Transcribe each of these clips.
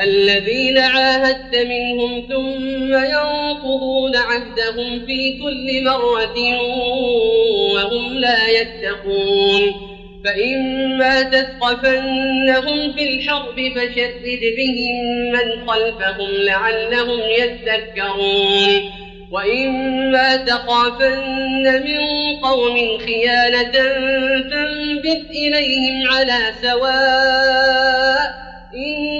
الذين عاهدت منهم ثم ينقضون عهدهم في كل مرة وهم لا يتقون. فإما تثقفنهم في الحرب فشدد بهم من خلفهم لعلهم يذكرون. وإما تخافن من قوم خيانة فانبت إليهم على سواء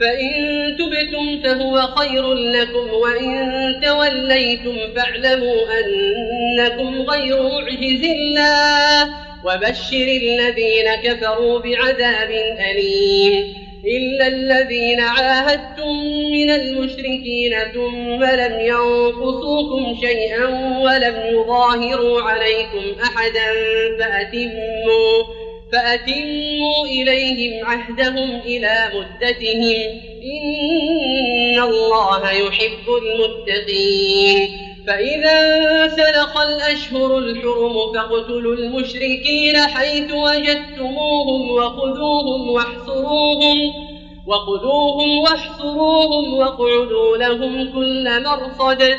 فإن تبتم فهو خير لكم وإن توليتم فاعلموا أنكم غير معجز الله وبشر الذين كفروا بعذاب أليم إلا الذين عاهدتم من المشركين ثم لم ينقصوكم شيئا ولم يظاهروا عليكم أحدا فأتموا فأتموا إليهم عهدهم إلى مدتهم إن الله يحب المتقين. فإذا سلخ الأشهر الحرم فاقتلوا المشركين حيث وجدتموهم وخذوهم واحصروهم وخذوهم واحصروهم واقعدوا لهم كل مرصد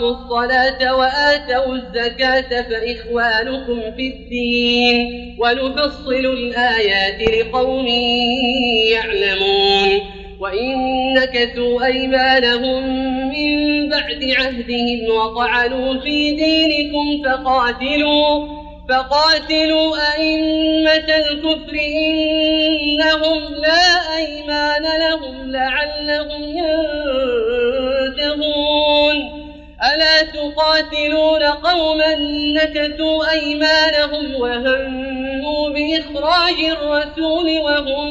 وأقاموا الصلاة وآتوا الزكاة فإخوانكم في الدين ونفصل الآيات لقوم يعلمون وإن نكثوا أيمانهم من بعد عهدهم وطعنوا في دينكم فقاتلوا فقاتلوا أئمة الكفر إنهم لا أيمان لهم لعلهم تقاتلون قوما نكثوا أيمانهم وهموا بإخراج الرسول وهم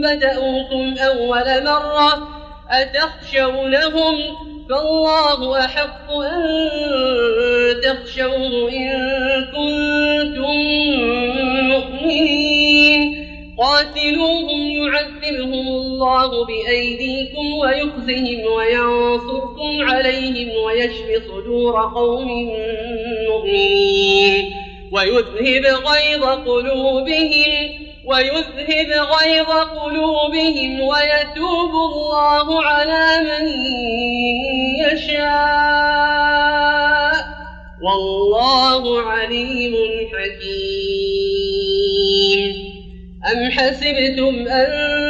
بدأوكم أول مرة أتخشونهم فالله أحق أن تخشوه إن كنتم مؤمنين قاتلوهم يعذبهم الله بأيديكم ويخزهم وينصركم عليهم ويشف صدور قوم مؤمنين ويذهب غيظ قلوبهم ويذهب غيظ قلوبهم ويتوب الله على من يشاء والله عليم حكيم أم حسبتم أن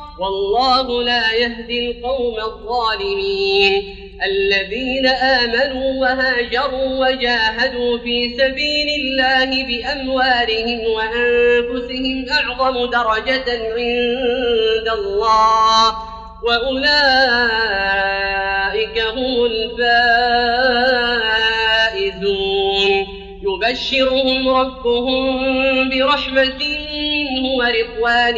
والله لا يهدي القوم الظالمين. الذين آمنوا وهاجروا وجاهدوا في سبيل الله بأموالهم وأنفسهم أعظم درجة عند الله. وأولئك هم الفائزون. يبشرهم ربهم برحمة منه ورضوان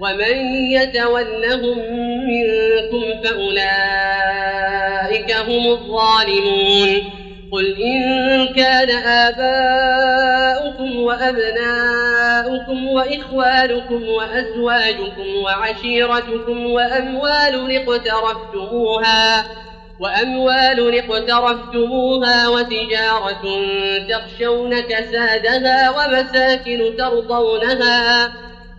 ومن يتولهم منكم فأولئك هم الظالمون. قل إن كان آباؤكم وأبناؤكم وإخوانكم وأزواجكم وعشيرتكم وأموال اقترفتموها وأموال اقترفتموها وتجارة تخشون كسادها ومساكن ترضونها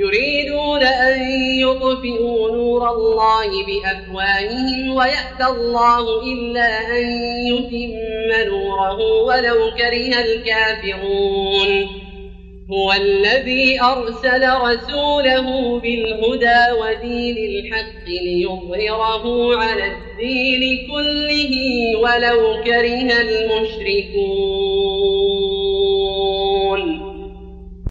يريدون أن يطفئوا نور الله بأفواههم ويأتى الله إلا أن يتم نوره ولو كره الكافرون. هو الذي أرسل رسوله بالهدى ودين الحق ليظهره على الدين كله ولو كره المشركون.